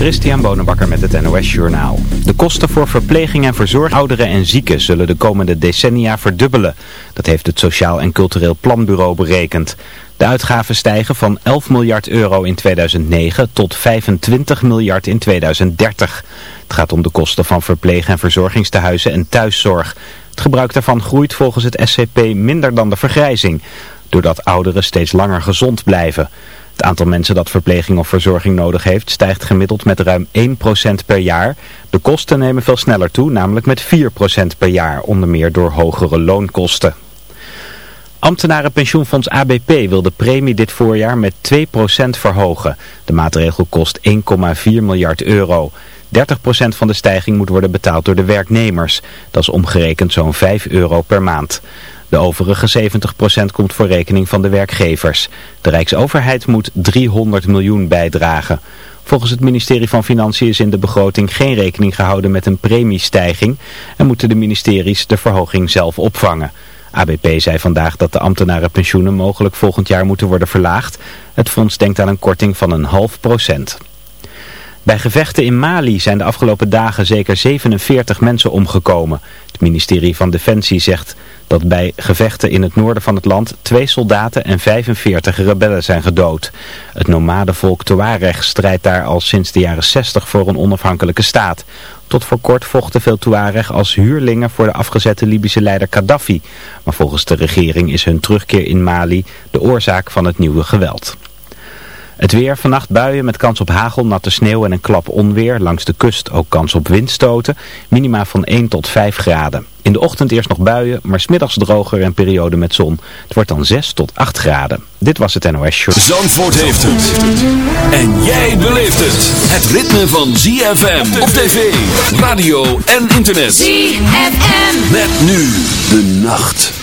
Christian Bonenbakker met het NOS Journaal. De kosten voor verpleging en verzorging ouderen en zieken zullen de komende decennia verdubbelen. Dat heeft het Sociaal en Cultureel Planbureau berekend. De uitgaven stijgen van 11 miljard euro in 2009 tot 25 miljard in 2030. Het gaat om de kosten van verpleeg- en verzorgingstehuizen en thuiszorg. Het gebruik daarvan groeit volgens het SCP minder dan de vergrijzing, doordat ouderen steeds langer gezond blijven. Het aantal mensen dat verpleging of verzorging nodig heeft stijgt gemiddeld met ruim 1% per jaar. De kosten nemen veel sneller toe, namelijk met 4% per jaar, onder meer door hogere loonkosten. Ambtenarenpensioenfonds ABP wil de premie dit voorjaar met 2% verhogen. De maatregel kost 1,4 miljard euro. 30% van de stijging moet worden betaald door de werknemers. Dat is omgerekend zo'n 5 euro per maand. De overige 70% komt voor rekening van de werkgevers. De Rijksoverheid moet 300 miljoen bijdragen. Volgens het ministerie van Financiën is in de begroting geen rekening gehouden met een premiestijging en moeten de ministeries de verhoging zelf opvangen. ABP zei vandaag dat de ambtenarenpensioenen mogelijk volgend jaar moeten worden verlaagd. Het fonds denkt aan een korting van een half procent. Bij gevechten in Mali zijn de afgelopen dagen zeker 47 mensen omgekomen. Het ministerie van Defensie zegt dat bij gevechten in het noorden van het land twee soldaten en 45 rebellen zijn gedood. Het nomadenvolk Tuareg strijdt daar al sinds de jaren 60 voor een onafhankelijke staat. Tot voor kort vochten veel Tuareg als huurlingen voor de afgezette Libische leider Gaddafi. Maar volgens de regering is hun terugkeer in Mali de oorzaak van het nieuwe geweld. Het weer, vannacht buien met kans op hagel, natte sneeuw en een klap onweer. Langs de kust ook kans op windstoten. Minima van 1 tot 5 graden. In de ochtend eerst nog buien, maar smiddags droger en periode met zon. Het wordt dan 6 tot 8 graden. Dit was het NOS Show. Zandvoort heeft het. En jij beleeft het. Het ritme van ZFM op tv, radio en internet. ZFM. Met nu de nacht.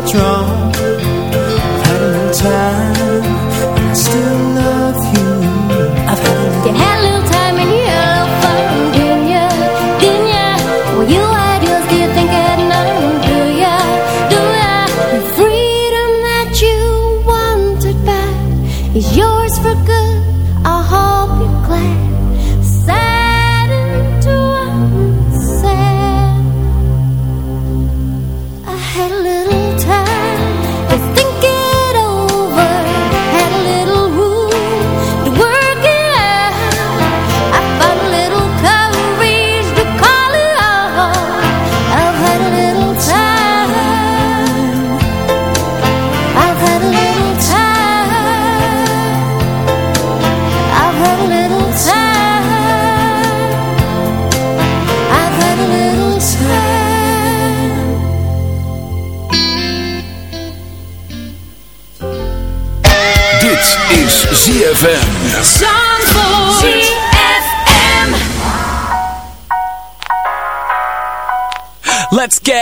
what's wrong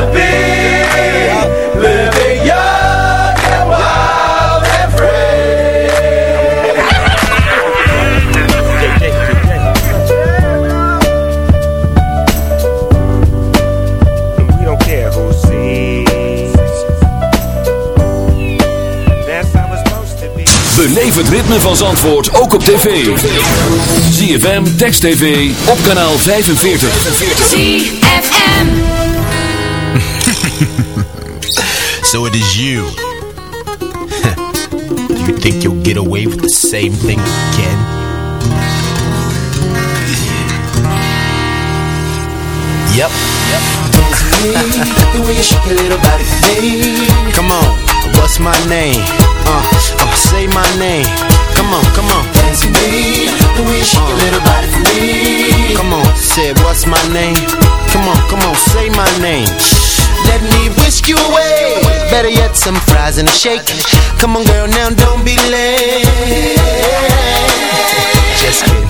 To be. Living young and wild and free. We don't care who sees. That's how it's supposed to be. Beleef het ritme van Zandvoort ook op tv. ZFM, Text TV, op kanaal 45. ZFM. So it is you. Do you think you'll get away with the same thing again? Yep. The way you shake your little body for me. Come on. What's my name? Uh, uh, say my name. Come on, come on. Dance with me. The way you shake your little body for me. Come on, say what's my name? Come on, come on, say my name. Let me whisk you away. Better yet, some fries and a shake. Come on, girl, now don't be late. Just kidding.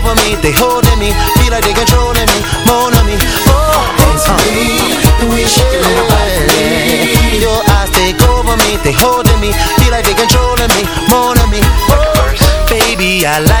me, they holding me, feel like they controlling me, more on me. Oh, Dance with me. You shake your body your eyes take over me, they holding me, feel like they controlling me, more on me. Oh, baby, I like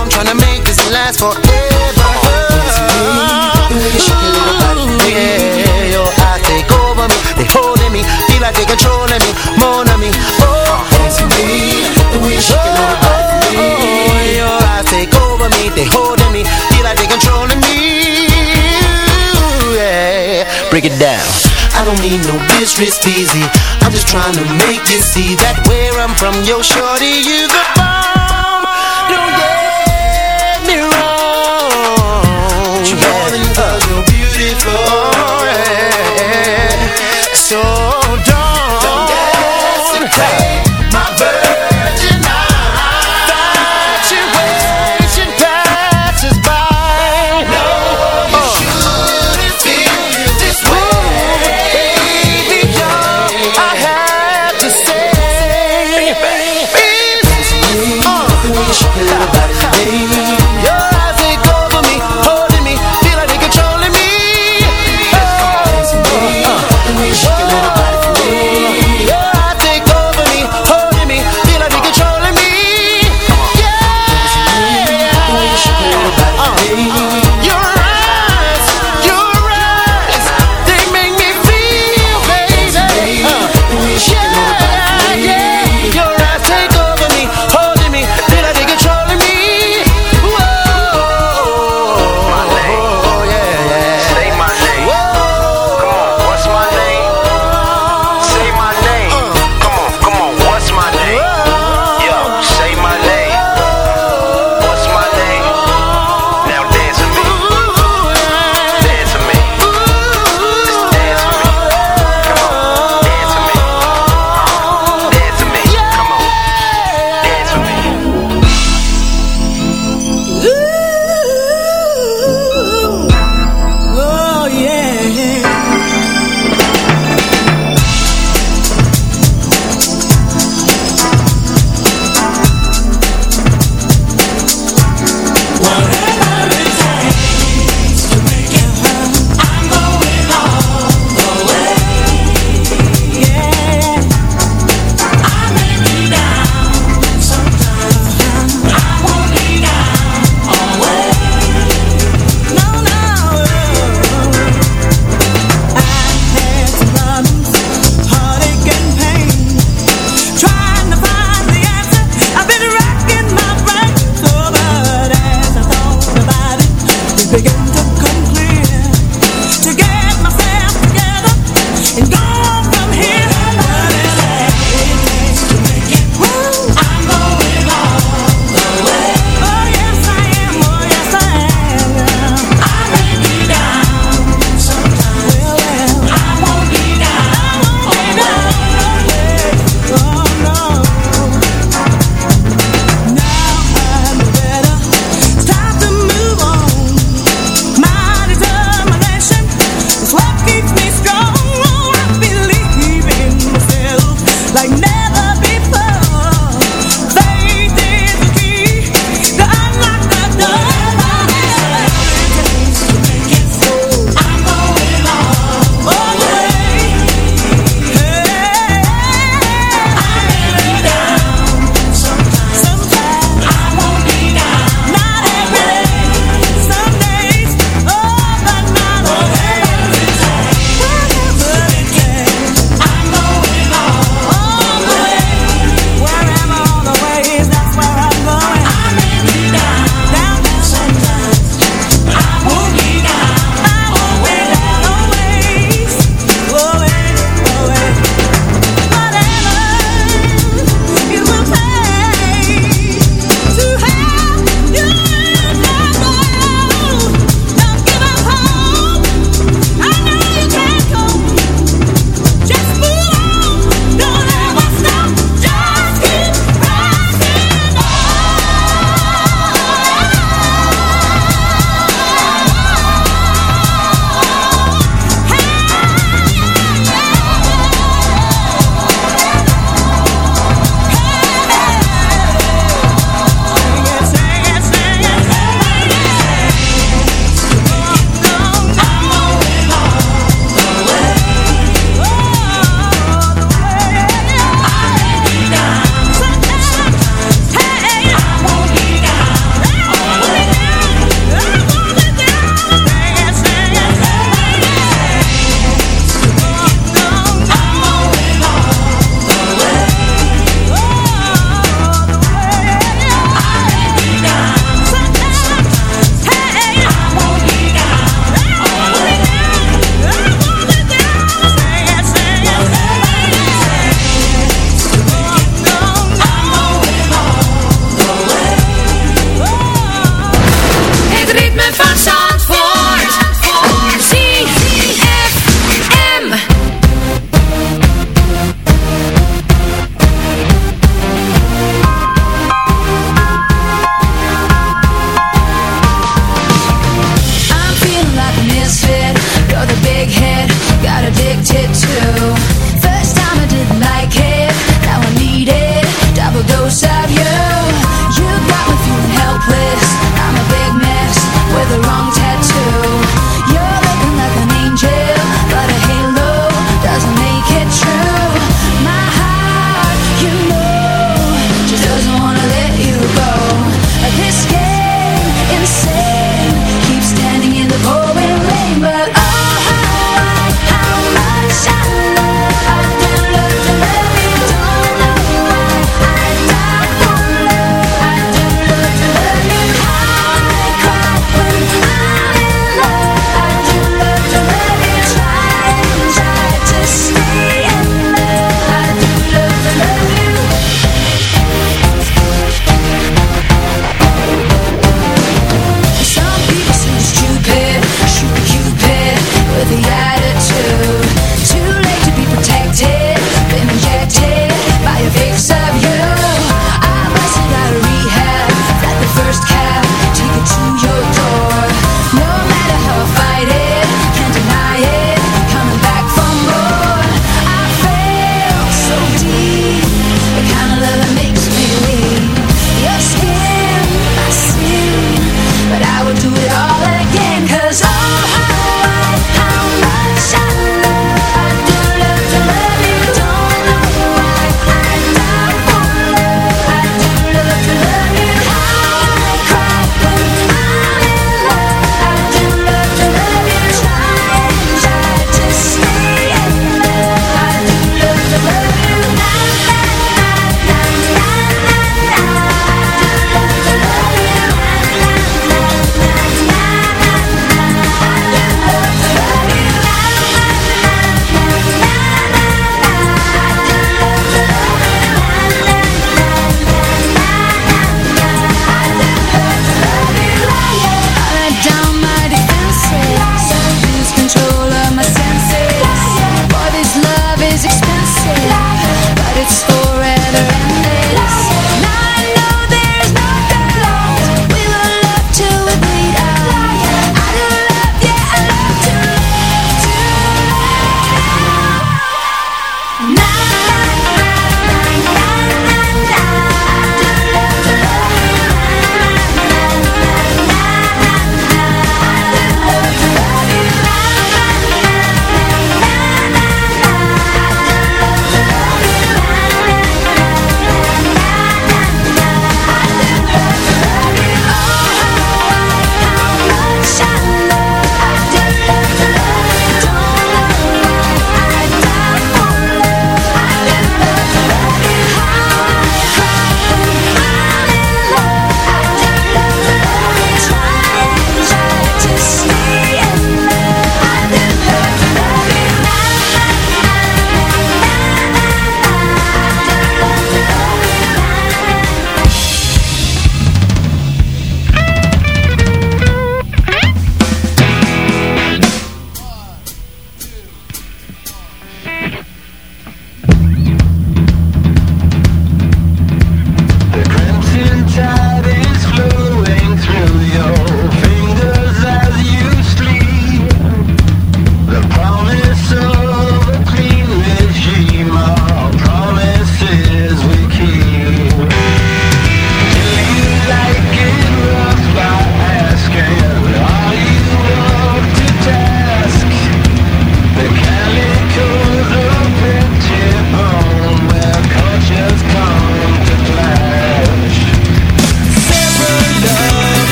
I'm trying to make this last forever. Yeah, your eyes take over me, they holding me, feel like they controlling me, more than me. Oh, it's me, you little body your eyes take over me, they holding me, feel like they controlling me. Break it down. I don't need no disrespect, easy. I'm just trying to make you see that where I'm from, yo, shorty, you the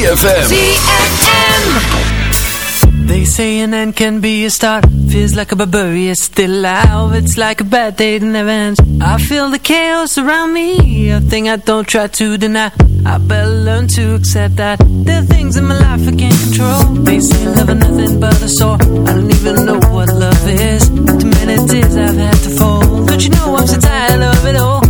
ZFM. ZFM. They say an end can be a start. Feels like a barbarian. Still alive. It's like a bad day that never ends. I feel the chaos around me. A thing I don't try to deny. I better learn to accept that There are things in my life I can't control. They say love is nothing but a sore. I don't even know what love is. Too many tears I've had to fall. Don't you know I'm so tired of it all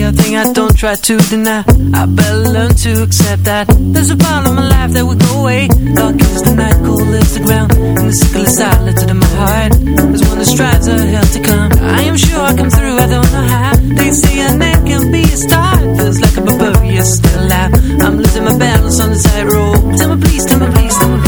A thing I don't try to deny. I better learn to accept that. There's a part of my life that will go away. Dark is the night, cold is the ground. And the sickle is silent in my heart. There's one that strives a hell to come I am sure I come through, I don't know how They say a man can be a star. Feels like a barbarian still alive I'm losing my balance on the tightrope. Tell me please, tell me please, tell me please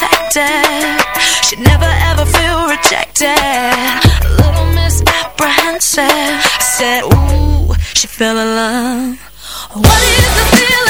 protected. She never ever feel rejected. A little misapprehensive. I said, Ooh, she fell in love. What is the feeling?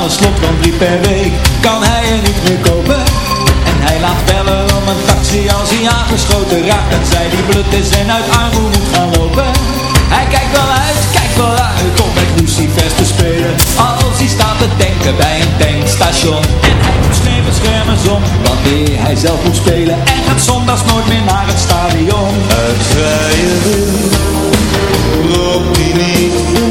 Als dan slot drie per week. Kan hij er niet meer kopen? En hij laat bellen om een taxi als hij aangeschoten raakt. En zij die blut is en uit armoede moet gaan lopen. Hij kijkt wel uit, kijkt wel uit om met Lucifers te spelen. Als hij staat te tanken bij een tankstation. En hij moet geen schermen zon, Wanneer hij zelf moet spelen. En gaat zondags nooit meer naar het stadion. Het vrije wil Loopt hij niet in